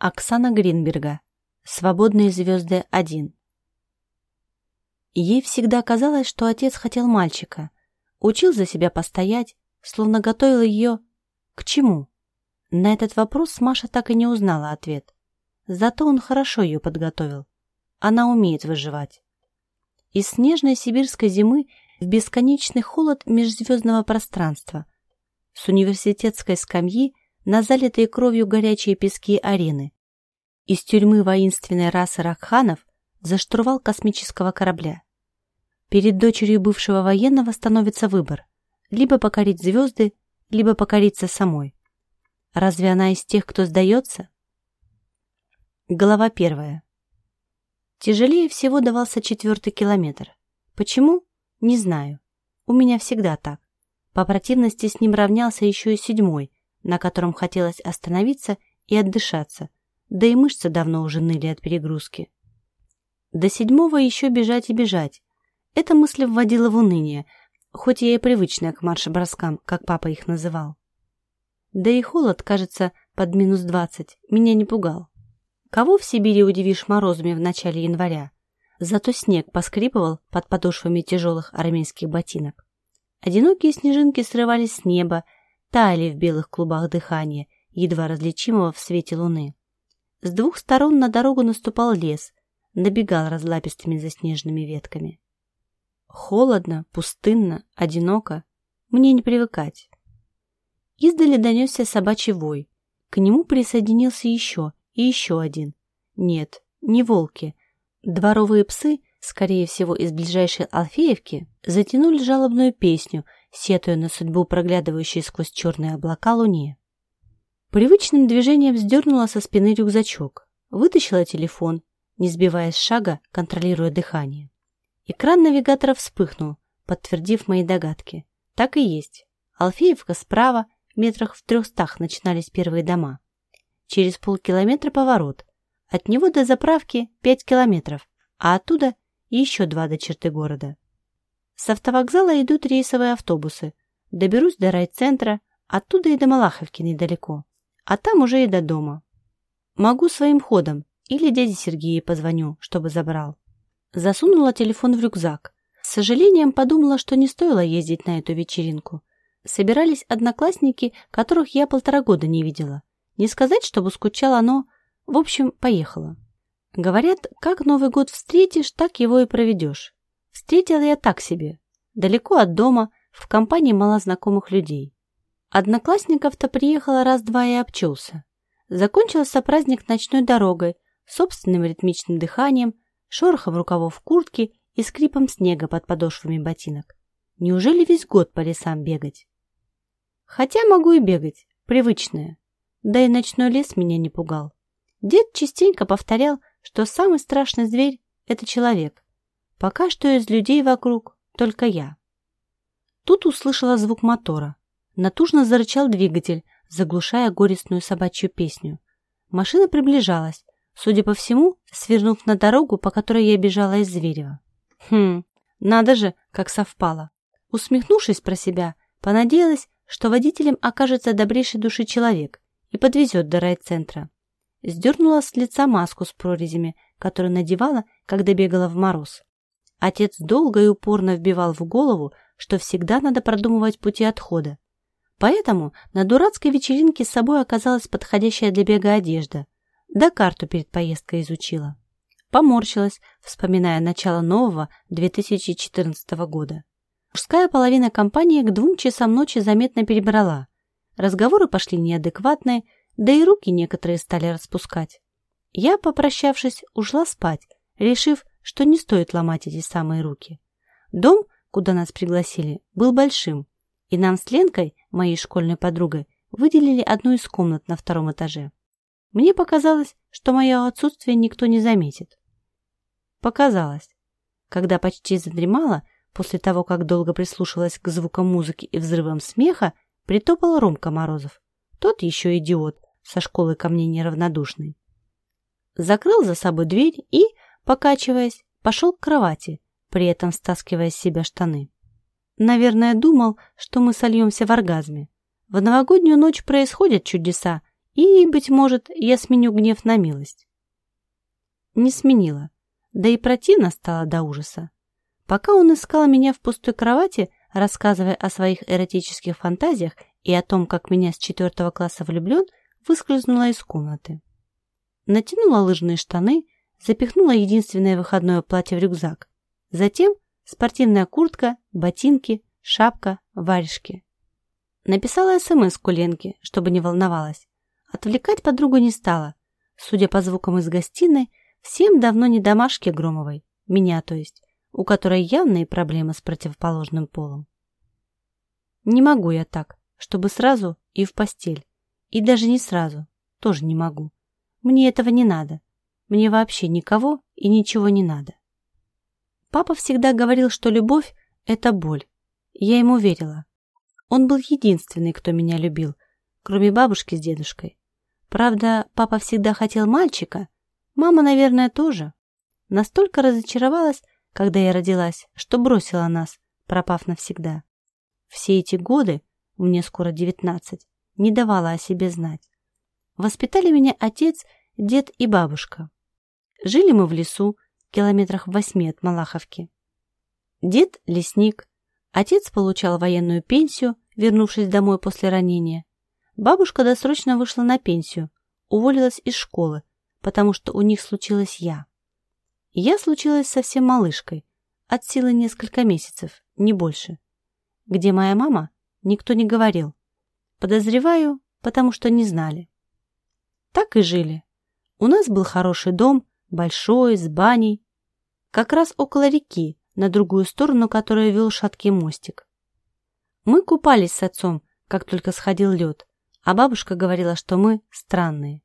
Оксана Гринберга. Свободные звезды 1. Ей всегда казалось, что отец хотел мальчика. Учил за себя постоять, словно готовил ее... К чему? На этот вопрос Маша так и не узнала ответ. Зато он хорошо ее подготовил. Она умеет выживать. Из снежной сибирской зимы в бесконечный холод межзвездного пространства. С университетской скамьи на залитые кровью горячие пески арены. Из тюрьмы воинственной расы Ракханов за штурвал космического корабля. Перед дочерью бывшего военного становится выбор – либо покорить звезды, либо покориться самой. Разве она из тех, кто сдается? Глава первая. Тяжелее всего давался четвертый километр. Почему? Не знаю. У меня всегда так. По противности с ним равнялся еще и седьмой, на котором хотелось остановиться и отдышаться, да и мышцы давно уже ныли от перегрузки. До седьмого еще бежать и бежать. Эта мысль вводила в уныние, хоть я и привычная к марш-броскам, как папа их называл. Да и холод, кажется, под минус двадцать, меня не пугал. Кого в Сибири удивишь морозами в начале января? Зато снег поскрипывал под подошвами тяжелых армейских ботинок. Одинокие снежинки срывались с неба, таяли в белых клубах дыхания, едва различимого в свете луны. С двух сторон на дорогу наступал лес, набегал разлапистыми заснеженными ветками. Холодно, пустынно, одиноко. Мне не привыкать. Издали донесся собачий вой. К нему присоединился еще и еще один. Нет, не волки, Дворовые псы, скорее всего из ближайшей Алфеевки, затянули жалобную песню, сетуя на судьбу проглядывающей сквозь черные облака луне. Привычным движением вздернула со спины рюкзачок, вытащила телефон, не сбивая с шага, контролируя дыхание. Экран навигатора вспыхнул, подтвердив мои догадки. Так и есть. Алфеевка справа, метрах в трехстах начинались первые дома. Через полкилометра поворот, от него до заправки 5 километров, а оттуда еще два до черты города. С автовокзала идут рейсовые автобусы. Доберусь до райцентра, оттуда и до Малаховки недалеко, а там уже и до дома. Могу своим ходом или дяде Сергею позвоню, чтобы забрал. Засунула телефон в рюкзак. С сожалением подумала, что не стоило ездить на эту вечеринку. Собирались одноклассники, которых я полтора года не видела. Не сказать, чтобы скучала, но в общем, поехала. Говорят, как Новый год встретишь, так его и проведешь. Встретила я так себе. Далеко от дома, в компании малознакомых людей. Одноклассников-то приехала раз-два и обчелся. Закончился праздник ночной дорогой, собственным ритмичным дыханием, шорохом рукавов куртки и скрипом снега под подошвами ботинок. Неужели весь год по лесам бегать? Хотя могу и бегать, привычное. Да и ночной лес меня не пугал. Дед частенько повторял, что самый страшный зверь — это человек. Пока что из людей вокруг только я. Тут услышала звук мотора. Натужно зарычал двигатель, заглушая горестную собачью песню. Машина приближалась, судя по всему, свернув на дорогу, по которой я бежала из Зверева. Хм, надо же, как совпало. Усмехнувшись про себя, понадеялась, что водителем окажется добрейшей души человек и подвезет до райцентра. Сдернула с лица маску с прорезями, которую надевала, когда бегала в мороз. Отец долго и упорно вбивал в голову, что всегда надо продумывать пути отхода. Поэтому на дурацкой вечеринке с собой оказалась подходящая для бега одежда. Да карту перед поездкой изучила. Поморщилась, вспоминая начало нового 2014 года. Мужская половина компании к двум часам ночи заметно перебрала. Разговоры пошли неадекватные, да и руки некоторые стали распускать. Я, попрощавшись, ушла спать, решив, что не стоит ломать эти самые руки. Дом, куда нас пригласили, был большим, и нам с Ленкой, моей школьной подругой, выделили одну из комнат на втором этаже. Мне показалось, что мое отсутствие никто не заметит. Показалось. Когда почти задремала, после того, как долго прислушалась к звукам музыки и взрывам смеха, притопал Ромка Морозов. Тот еще идиот, со школы ко мне неравнодушный. Закрыл за собой дверь и, покачиваясь, пошел к кровати, при этом стаскивая с себя штаны. Наверное, думал, что мы сольемся в оргазме. В новогоднюю ночь происходят чудеса, И, быть может, я сменю гнев на милость. Не сменила, да и противно стало до ужаса. Пока он искал меня в пустой кровати, рассказывая о своих эротических фантазиях и о том, как меня с четвертого класса влюблен, выскользнула из комнаты. Натянула лыжные штаны, запихнула единственное выходное платье в рюкзак. Затем спортивная куртка, ботинки, шапка, варежки. Написала СМС Ленке, чтобы не волновалась. Отвлекать подругу не стала. Судя по звукам из гостиной, всем давно не домашки Громовой, меня то есть, у которой явные проблемы с противоположным полом. Не могу я так, чтобы сразу и в постель. И даже не сразу, тоже не могу. Мне этого не надо. Мне вообще никого и ничего не надо. Папа всегда говорил, что любовь – это боль. Я ему верила. Он был единственный, кто меня любил, кроме бабушки с дедушкой. Правда, папа всегда хотел мальчика, мама, наверное, тоже. Настолько разочаровалась, когда я родилась, что бросила нас, пропав навсегда. Все эти годы, мне скоро девятнадцать, не давала о себе знать. Воспитали меня отец, дед и бабушка. Жили мы в лесу, километрах в восьми от Малаховки. Дед – лесник, отец получал военную пенсию, вернувшись домой после ранения. Бабушка досрочно вышла на пенсию, уволилась из школы, потому что у них случилась я. Я случилась совсем малышкой, от силы несколько месяцев, не больше. Где моя мама, никто не говорил. Подозреваю, потому что не знали. Так и жили. У нас был хороший дом, большой, с баней. Как раз около реки, на другую сторону которой вел шаткий мостик. Мы купались с отцом, как только сходил лед, а бабушка говорила, что мы странные.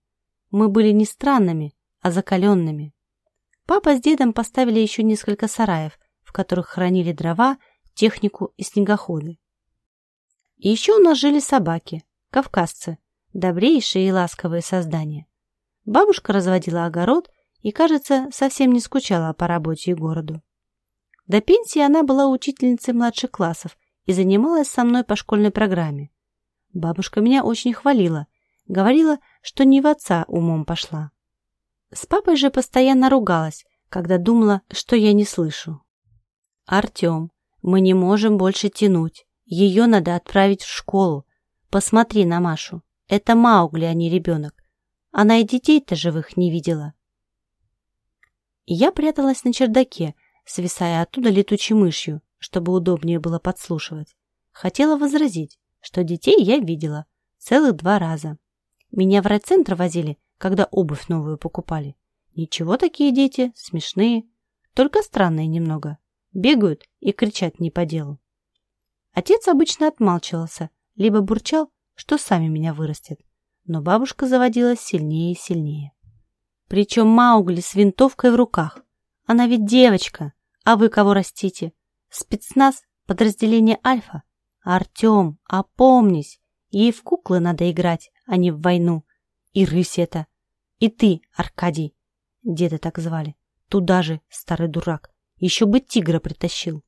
Мы были не странными, а закаленными. Папа с дедом поставили еще несколько сараев, в которых хранили дрова, технику и снегоходы. И еще у нас жили собаки, кавказцы, добрейшие и ласковые создания. Бабушка разводила огород и, кажется, совсем не скучала по работе и городу. До пенсии она была учительницей младших классов и занималась со мной по школьной программе. Бабушка меня очень хвалила, говорила, что не в отца умом пошла. С папой же постоянно ругалась, когда думала, что я не слышу. «Артем, мы не можем больше тянуть. Ее надо отправить в школу. Посмотри на Машу. Это Маугли, а не ребенок. Она и детей-то живых не видела. Я пряталась на чердаке, свисая оттуда летучей мышью, чтобы удобнее было подслушивать. Хотела возразить, что детей я видела целых два раза. Меня в райцентр возили, когда обувь новую покупали. Ничего такие дети, смешные, только странные немного. Бегают и кричат не по делу. Отец обычно отмалчивался, либо бурчал, что сами меня вырастет. Но бабушка заводилась сильнее и сильнее. Причем Маугли с винтовкой в руках. Она ведь девочка, а вы кого растите? Спецназ, подразделение Альфа. Артем, опомнись, ей в куклы надо играть, а не в войну. И рысь это. И ты, Аркадий. Деда так звали. Туда же, старый дурак. Еще бы тигра притащил.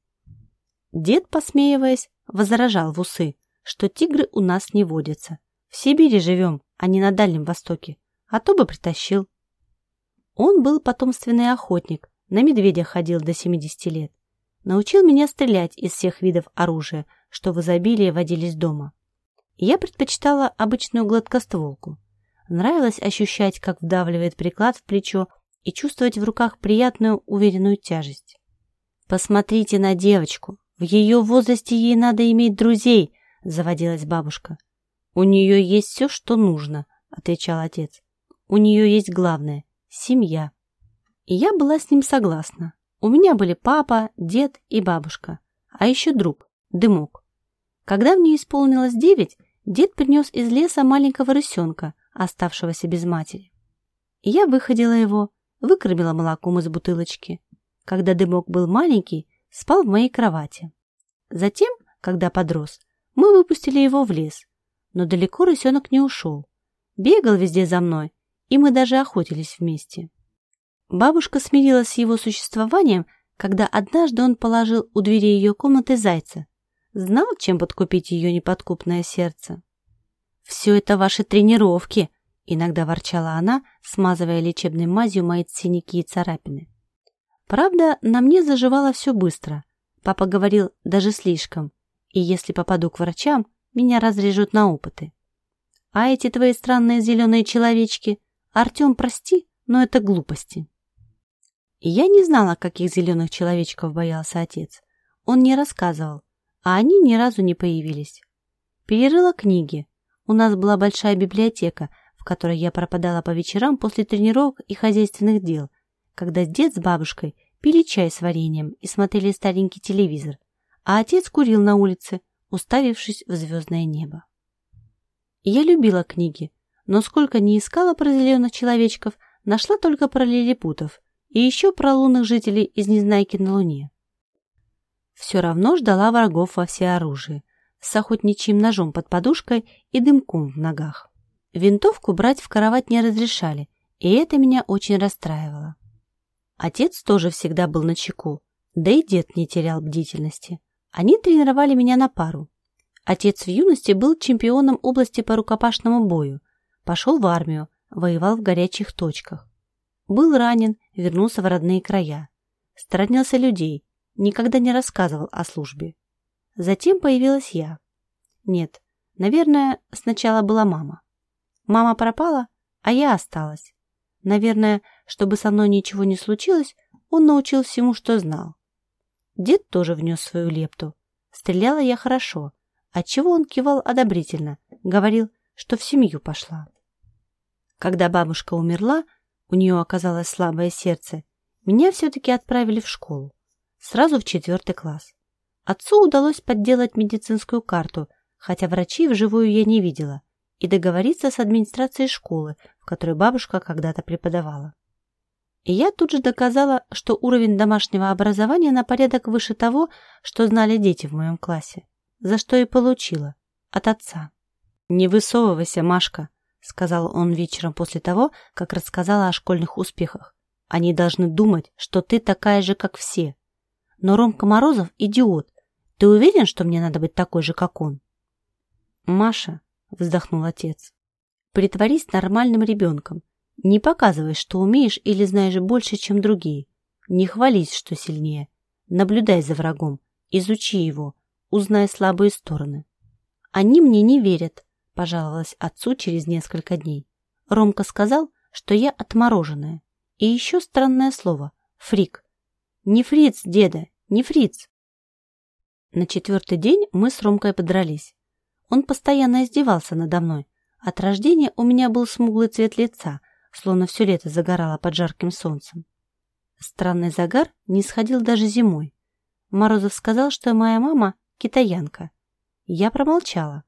Дед, посмеиваясь, возражал в усы, что тигры у нас не водятся. В Сибири живем, а не на Дальнем Востоке. А то бы притащил. Он был потомственный охотник, на медведя ходил до 70 лет. Научил меня стрелять из всех видов оружия, что в изобилии водились дома. Я предпочитала обычную гладкостволку. Нравилось ощущать, как вдавливает приклад в плечо и чувствовать в руках приятную уверенную тяжесть. Посмотрите на девочку. В ее возрасте ей надо иметь друзей, заводилась бабушка. У нее есть все, что нужно, отвечал отец. У нее есть главное – семья. И я была с ним согласна. У меня были папа, дед и бабушка, а еще друг – Дымок. Когда мне исполнилось девять, дед принес из леса маленького рысенка, оставшегося без матери. Я выходила его, выкормила молоком из бутылочки. Когда дымок был маленький, спал в моей кровати. Затем, когда подрос, мы выпустили его в лес. Но далеко рысенок не ушел. Бегал везде за мной, и мы даже охотились вместе. Бабушка смирилась с его существованием, когда однажды он положил у двери ее комнаты зайца. Знал, чем подкупить ее неподкупное сердце. «Все это ваши тренировки», Иногда ворчала она, смазывая лечебной мазью мои синяки и царапины. Правда, на мне заживало все быстро. Папа говорил, даже слишком. И если попаду к врачам, меня разрежут на опыты. А эти твои странные зеленые человечки, Артем, прости, но это глупости. Я не знала, каких зеленых человечков боялся отец. Он не рассказывал, а они ни разу не появились. Перерыла книги. У нас была большая библиотека, в которой я пропадала по вечерам после тренировок и хозяйственных дел, когда дед с бабушкой пили чай с вареньем и смотрели старенький телевизор, а отец курил на улице, уставившись в звездное небо. Я любила книги, но сколько не искала про зеленых человечков, нашла только про лилипутов и еще про лунных жителей из Незнайки на Луне. Все равно ждала врагов во всеоружии, с охотничьим ножом под подушкой и дымком в ногах. Винтовку брать в кровать не разрешали, и это меня очень расстраивало. Отец тоже всегда был на чеку, да и дед не терял бдительности. Они тренировали меня на пару. Отец в юности был чемпионом области по рукопашному бою, пошел в армию, воевал в горячих точках. Был ранен, вернулся в родные края. Сторонился людей, никогда не рассказывал о службе. Затем появилась я. Нет, наверное, сначала была мама. Мама пропала, а я осталась. Наверное, чтобы со мной ничего не случилось, он научил всему, что знал. Дед тоже внес свою лепту. Стреляла я хорошо, отчего он кивал одобрительно, говорил, что в семью пошла. Когда бабушка умерла, у нее оказалось слабое сердце, меня все-таки отправили в школу, сразу в четвертый класс. Отцу удалось подделать медицинскую карту, хотя врачей вживую я не видела, и договориться с администрацией школы, в которой бабушка когда-то преподавала. И я тут же доказала, что уровень домашнего образования на порядок выше того, что знали дети в моем классе, за что и получила от отца. «Не высовывайся, Машка», — сказал он вечером после того, как рассказала о школьных успехах. «Они должны думать, что ты такая же, как все. Но Ромка Морозов — идиот. Ты уверен, что мне надо быть такой же, как он?» «Маша», — вздохнул отец, — «притворись нормальным ребенком не показывай, что умеешь или знаешь больше, чем другие. Не хвались, что сильнее. Наблюдай за врагом, изучи его, узнай слабые стороны. Они мне не верят, пожаловалась отцу через несколько дней. Ромка сказал, что я отмороженная. И еще странное слово — фрик. Не фриц, деда, не фриц. На четвертый день мы с Ромкой подрались. Он постоянно издевался надо мной. От рождения у меня был смуглый цвет лица, словно все лето загорало под жарким солнцем. Странный загар не сходил даже зимой. Морозов сказал, что моя мама — китаянка. Я промолчала.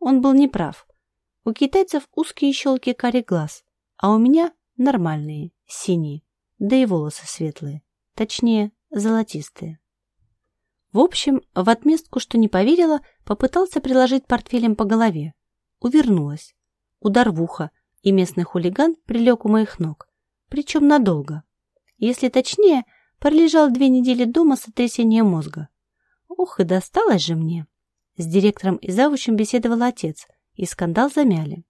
Он был неправ. У китайцев узкие щелки карий глаз, а у меня нормальные, синие, да и волосы светлые, точнее, золотистые. В общем, в отместку, что не поверила, попытался приложить портфелем по голове. Увернулась. Удар в ухо, и местный хулиган прилег у моих ног, причем надолго. Если точнее, пролежал две недели дома с сотрясением мозга. Ух, и досталось же мне. С директором и завучем беседовал отец, и скандал замяли.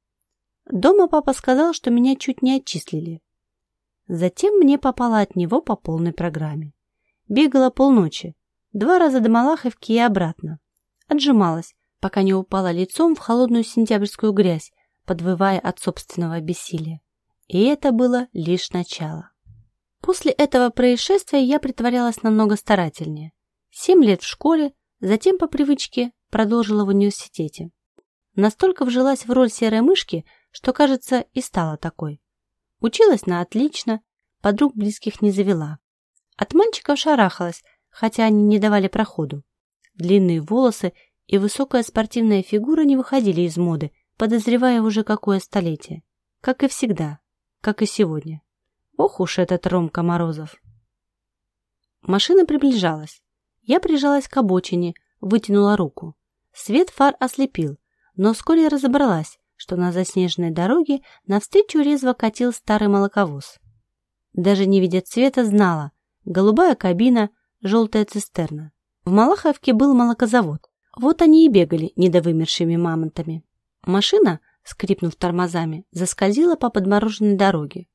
Дома папа сказал, что меня чуть не отчислили. Затем мне попало от него по полной программе. Бегала полночи, два раза до Малаховки и обратно. Отжималась, пока не упала лицом в холодную сентябрьскую грязь подвывая от собственного бессилия. И это было лишь начало. После этого происшествия я притворялась намного старательнее. Семь лет в школе, затем по привычке продолжила в университете. Настолько вжилась в роль серой мышки, что, кажется, и стала такой. Училась на отлично, подруг близких не завела. От мальчиков шарахалась, хотя они не давали проходу. Длинные волосы и высокая спортивная фигура не выходили из моды, подозревая уже какое столетие. Как и всегда, как и сегодня. Ох уж этот Ромка Морозов. Машина приближалась. Я прижалась к обочине, вытянула руку. Свет фар ослепил, но вскоре разобралась, что на заснеженной дороге навстречу резво катил старый молоковоз. Даже не видя цвета, знала. Голубая кабина, желтая цистерна. В Малаховке был молокозавод. Вот они и бегали недовымершими мамонтами. Машина, скрипнув тормозами, заскользила по подмороженной дороге.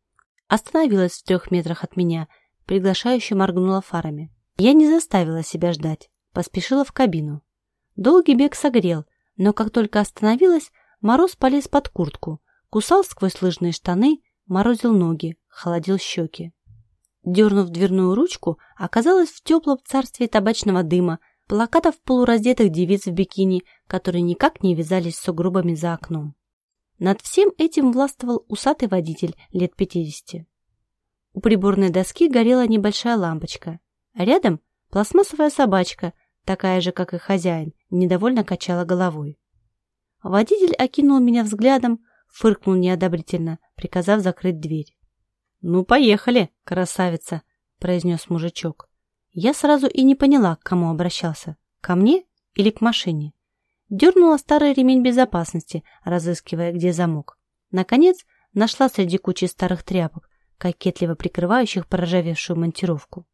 Остановилась в трех метрах от меня, приглашающе моргнула фарами. Я не заставила себя ждать, поспешила в кабину. Долгий бег согрел, но как только остановилась, мороз полез под куртку, кусал сквозь лыжные штаны, морозил ноги, холодил щеки. Дернув дверную ручку, оказалась в теплом царстве табачного дыма, плакатов полураздетых девиц в бикини, которые никак не вязались с сугробами за окном. Над всем этим властвовал усатый водитель лет пятидесяти. У приборной доски горела небольшая лампочка. Рядом пластмассовая собачка, такая же, как и хозяин, недовольно качала головой. Водитель окинул меня взглядом, фыркнул неодобрительно, приказав закрыть дверь. «Ну, поехали, красавица!» — произнес мужичок. Я сразу и не поняла, к кому обращался. Ко мне или к машине? Дернула старый ремень безопасности, разыскивая, где замок. Наконец, нашла среди кучи старых тряпок, кокетливо прикрывающих поржавевшую монтировку.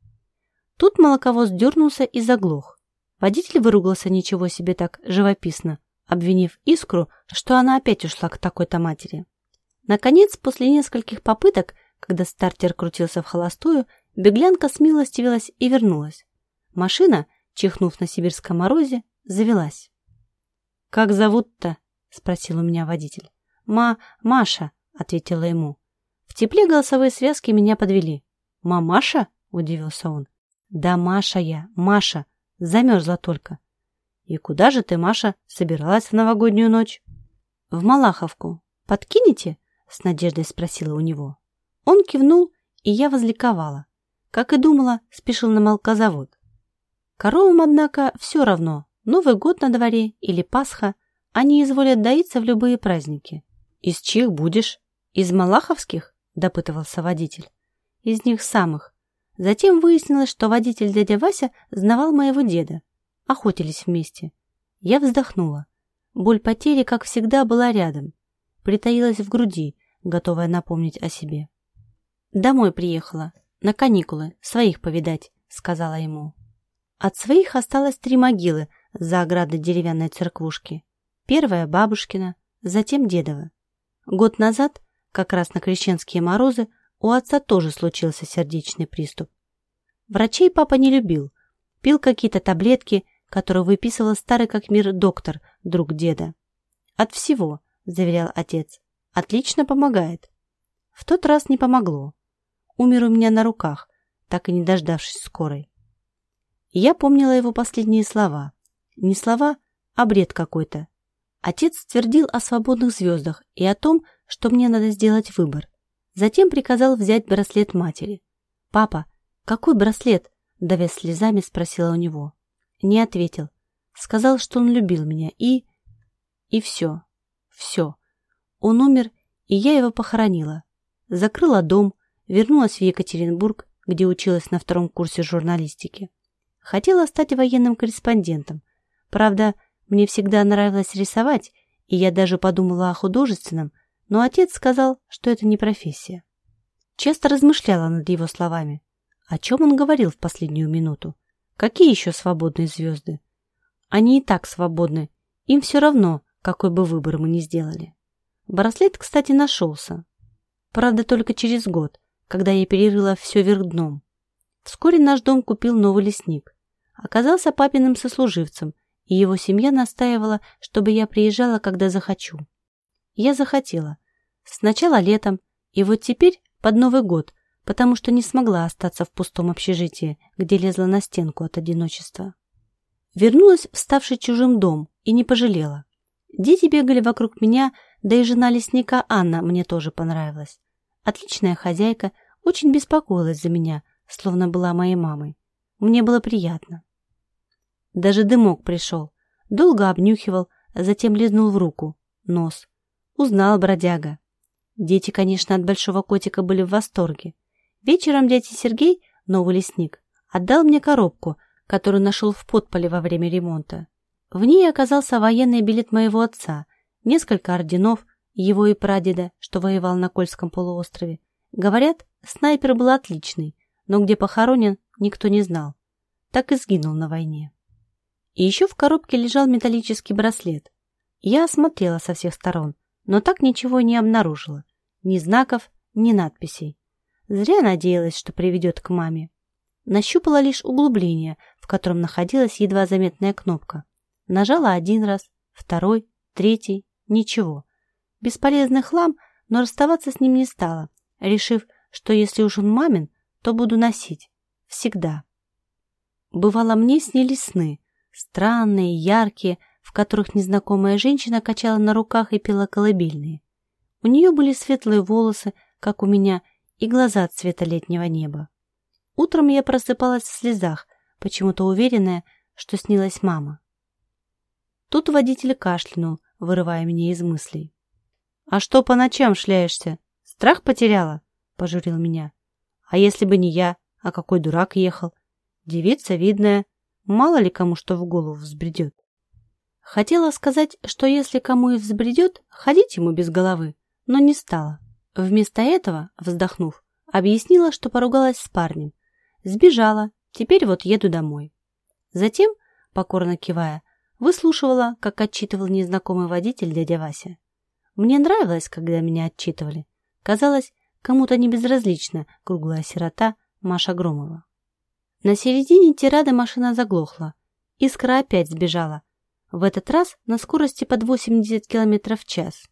Тут молоковоз дернулся и заглох. Водитель выругался ничего себе так живописно, обвинив Искру, что она опять ушла к такой-то матери. Наконец, после нескольких попыток, когда стартер крутился в холостую, Беглянка смилостивилась и вернулась. Машина, чихнув на сибирском морозе, завелась. «Как зовут-то?» — спросил у меня водитель. «Ма... Маша», — ответила ему. В тепле голосовые связки меня подвели. «Мамаша?» — удивился он. «Да Маша я, Маша. Замерзла только». «И куда же ты, Маша, собиралась в новогоднюю ночь?» «В Малаховку. Подкинете?» — с надеждой спросила у него. Он кивнул, и я возликовала. Как и думала, спешил на молокозавод. Коровам, однако, все равно, Новый год на дворе или Пасха, они изволят доиться в любые праздники. «Из чьих будешь?» «Из малаховских?» – допытывался водитель. «Из них самых». Затем выяснилось, что водитель дядя Вася знавал моего деда. Охотились вместе. Я вздохнула. Боль потери, как всегда, была рядом. Притаилась в груди, готовая напомнить о себе. Домой приехала, на каникулы, своих повидать», — сказала ему. От своих осталось три могилы за оградой деревянной церквушки. Первая — бабушкина, затем дедова. Год назад, как раз на крещенские морозы, у отца тоже случился сердечный приступ. Врачей папа не любил, пил какие-то таблетки, которые выписывал старый как мир доктор, друг деда. «От всего», — заверял отец, — «отлично помогает». В тот раз не помогло умер у меня на руках, так и не дождавшись скорой. я помнила его последние слова. Не слова, а бред какой-то. Отец твердил о свободных звездах и о том, что мне надо сделать выбор. Затем приказал взять браслет матери. «Папа, какой браслет?» – давясь слезами, спросила у него. Не ответил. Сказал, что он любил меня и... И все. Все. Он умер, и я его похоронила. Закрыла дом, Вернулась в Екатеринбург, где училась на втором курсе журналистики. Хотела стать военным корреспондентом. Правда, мне всегда нравилось рисовать, и я даже подумала о художественном, но отец сказал, что это не профессия. Часто размышляла над его словами. О чем он говорил в последнюю минуту? Какие еще свободные звезды? Они и так свободны. Им все равно, какой бы выбор мы ни сделали. Браслет, кстати, нашелся. Правда, только через год, когда я перерыла все вверх дном. Вскоре наш дом купил новый лесник. Оказался папиным сослуживцем, и его семья настаивала, чтобы я приезжала, когда захочу. Я захотела. Сначала летом, и вот теперь под Новый год, потому что не смогла остаться в пустом общежитии, где лезла на стенку от одиночества. Вернулась в ставший чужим дом и не пожалела. Дети бегали вокруг меня, да и жена лесника Анна мне тоже понравилась. Отличная хозяйка, очень беспокоилась за меня, словно была моей мамой. Мне было приятно. Даже дымок пришел. Долго обнюхивал, затем лизнул в руку, нос. Узнал бродяга. Дети, конечно, от большого котика были в восторге. Вечером дядя Сергей, новый лесник, отдал мне коробку, которую нашел в подполе во время ремонта. В ней оказался военный билет моего отца, несколько орденов, его и прадеда, что воевал на Кольском полуострове. Говорят, снайпер был отличный, но где похоронен, никто не знал. Так и сгинул на войне. И еще в коробке лежал металлический браслет. Я осмотрела со всех сторон. Но так ничего не обнаружила. Ни знаков, ни надписей. Зря надеялась, что приведет к маме. Нащупала лишь углубление, в котором находилась едва заметная кнопка. Нажала один раз, второй, третий, ничего. Бесполезный хлам, но расставаться с ним не стала, решив, что если уж он мамин, то буду носить. Всегда. Бывало, мне снились сны, странные, яркие, в которых незнакомая женщина качала на руках и пела колыбельные. У нее были светлые волосы, как у меня, и глаза цвета летнего неба. Утром я просыпалась в слезах, почему-то уверенная, что снилась мама. Тут водитель кашлянул, вырывая меня из мыслей. «А что по ночам шляешься? Страх потеряла?» — пожурил меня. «А если бы не я, а какой дурак ехал? Девица видная, мало ли кому что в голову взбредет». Хотела сказать, что если кому и взбредет, ходить ему без головы, но не стала. Вместо этого, вздохнув, объяснила, что поругалась с парнем. Сбежала, теперь вот еду домой. Затем, покорно кивая, выслушивала, как отчитывал незнакомый водитель дядя Вася. Мне нравилось, когда меня отчитывали. Казалось, кому-то не безразлична круглая сирота Маша Громова. На середине тирады машина заглохла. Искра опять сбежала. В этот раз на скорости под 80 км в час.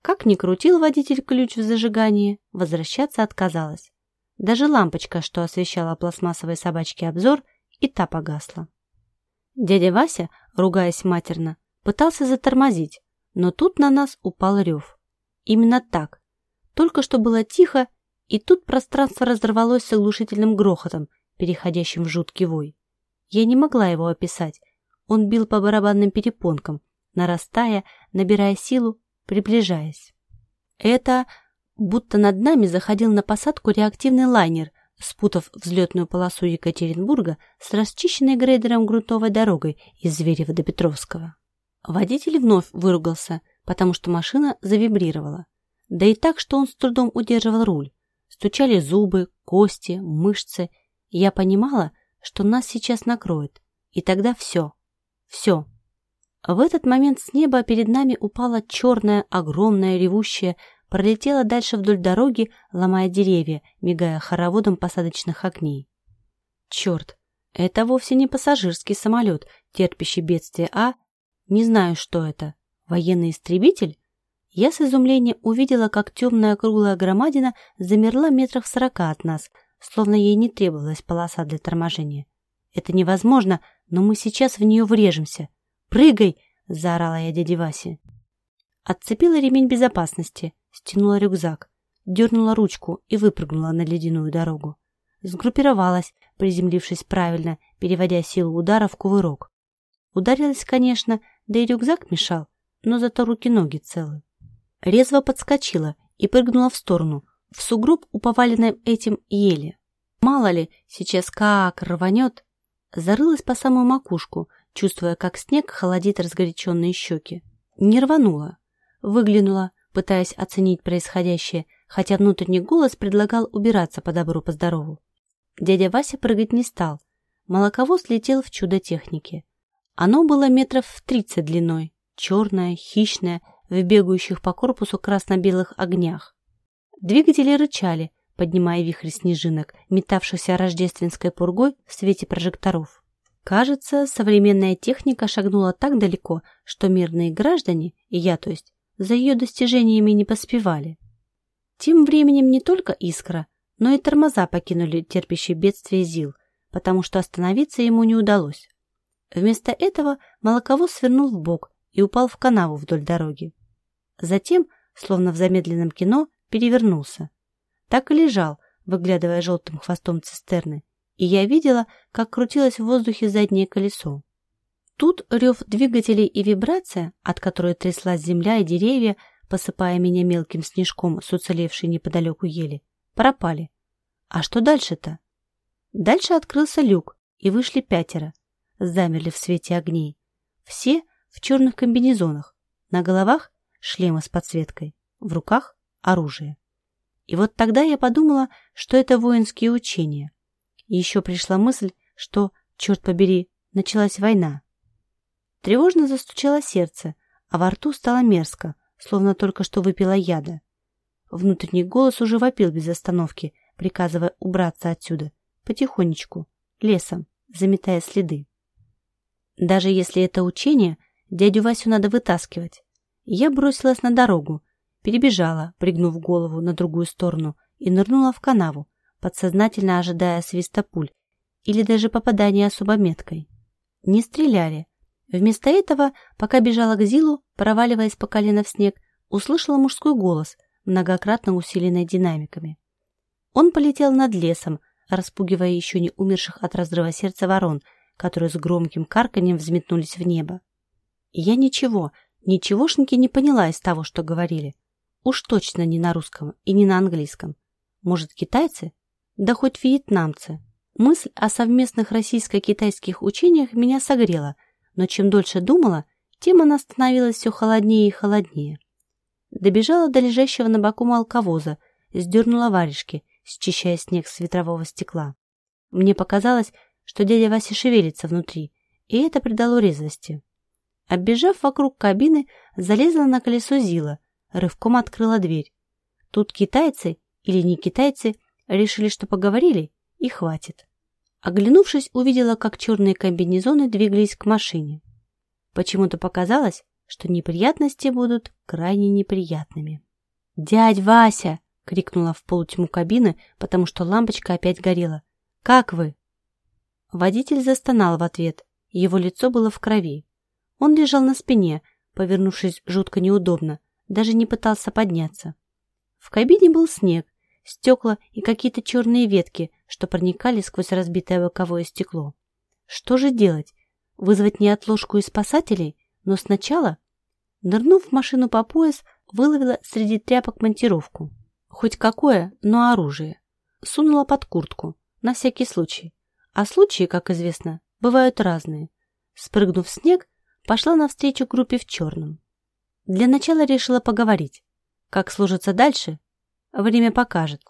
Как ни крутил водитель ключ в зажигании, возвращаться отказалась. Даже лампочка, что освещала пластмассовой собачке обзор, и та погасла. Дядя Вася, ругаясь матерно, пытался затормозить, но тут на нас упал рев. Именно так. Только что было тихо, и тут пространство разорвалось с оглушительным грохотом, переходящим в жуткий вой. Я не могла его описать. Он бил по барабанным перепонкам, нарастая, набирая силу, приближаясь. Это будто над нами заходил на посадку реактивный лайнер, спутав взлетную полосу Екатеринбурга с расчищенной грейдером грунтовой дорогой из Зверева до Петровского. Водитель вновь выругался, потому что машина завибрировала. Да и так, что он с трудом удерживал руль. Стучали зубы, кости, мышцы. Я понимала, что нас сейчас накроет. И тогда все. Все. В этот момент с неба перед нами упала черная, огромная, ревущая, пролетела дальше вдоль дороги, ломая деревья, мигая хороводом посадочных огней. Черт, это вовсе не пассажирский самолет, терпящий бедствие, а... Не знаю, что это. Военный истребитель? Я с изумлением увидела, как темная круглая громадина замерла метров сорока от нас, словно ей не требовалась полоса для торможения. Это невозможно, но мы сейчас в нее врежемся. «Прыгай!» – заорала я дяде Васе. Отцепила ремень безопасности, стянула рюкзак, дернула ручку и выпрыгнула на ледяную дорогу. Сгруппировалась, приземлившись правильно, переводя силу удара в кувырок. Ударилась, конечно, да и рюкзак мешал, но зато руки-ноги целы. Резво подскочила и прыгнула в сторону, в сугроб у этим ели. Мало ли, сейчас как рванет. Зарылась по самую макушку, чувствуя, как снег холодит разгоряченные щеки. Не рванула. Выглянула, пытаясь оценить происходящее, хотя внутренний голос предлагал убираться по добру, по здорову. Дядя Вася прыгать не стал. Молоковоз летел в чудо техники. Оно было метров в тридцать длиной, черное, хищное, в бегающих по корпусу красно-белых огнях. Двигатели рычали, поднимая вихрь снежинок, метавшихся рождественской пургой в свете прожекторов. Кажется, современная техника шагнула так далеко, что мирные граждане, и я то есть, за ее достижениями не поспевали. Тем временем не только искра, но и тормоза покинули терпящий бедствие ЗИЛ, потому что остановиться ему не удалось. Вместо этого молоковоз свернул в бок и упал в канаву вдоль дороги. Затем, словно в замедленном кино, перевернулся. Так и лежал, выглядывая желтым хвостом цистерны, и я видела, как крутилось в воздухе заднее колесо. Тут рев двигателей и вибрация, от которой тряслась земля и деревья, посыпая меня мелким снежком с уцелевшей неподалеку ели, пропали. А что дальше-то? Дальше открылся люк, и вышли пятеро. Замерли в свете огней. Все в черных комбинезонах. На головах шлемы с подсветкой. В руках оружие. И вот тогда я подумала, что это воинские учения. И еще пришла мысль, что, черт побери, началась война. Тревожно застучало сердце, а во рту стало мерзко, словно только что выпила яда. Внутренний голос уже вопил без остановки, приказывая убраться отсюда, потихонечку, лесом, заметая следы. Даже если это учение, дядю Васю надо вытаскивать. Я бросилась на дорогу, перебежала, пригнув голову на другую сторону, и нырнула в канаву, подсознательно ожидая свиста пуль или даже попадания особо меткой. Не стреляли. Вместо этого, пока бежала к Зилу, проваливаясь по колено в снег, услышала мужской голос, многократно усиленный динамиками. Он полетел над лесом, распугивая еще не умерших от разрыва сердца ворон, которые с громким карканьем взметнулись в небо. Я ничего, ничегошеньки не поняла из того, что говорили. Уж точно не на русском и не на английском. Может, китайцы? Да хоть вьетнамцы. Мысль о совместных российско-китайских учениях меня согрела, но чем дольше думала, тем она становилась все холоднее и холоднее. Добежала до лежащего на боку молоковоза, сдернула варежки, счищая снег с ветрового стекла. Мне показалось, что дядя Вася шевелится внутри, и это придало резвости. Оббежав вокруг кабины, залезла на колесо Зила, рывком открыла дверь. Тут китайцы, или не китайцы, решили, что поговорили, и хватит. Оглянувшись, увидела, как черные комбинезоны двигались к машине. Почему-то показалось, что неприятности будут крайне неприятными. «Дядь Вася!» — крикнула в полутьму кабины, потому что лампочка опять горела. «Как вы?» Водитель застонал в ответ. Его лицо было в крови. Он лежал на спине, повернувшись жутко неудобно, даже не пытался подняться. В кабине был снег, стекла и какие-то черные ветки, что проникали сквозь разбитое боковое стекло. Что же делать? Вызвать неотложку и спасателей? Но сначала, нырнув в машину по пояс, выловила среди тряпок монтировку. Хоть какое, но оружие. Сунула под куртку, на всякий случай. А случаи, как известно, бывают разные. Спрыгнув в снег, пошла навстречу группе в черном. Для начала решила поговорить. Как сложится дальше, время покажет.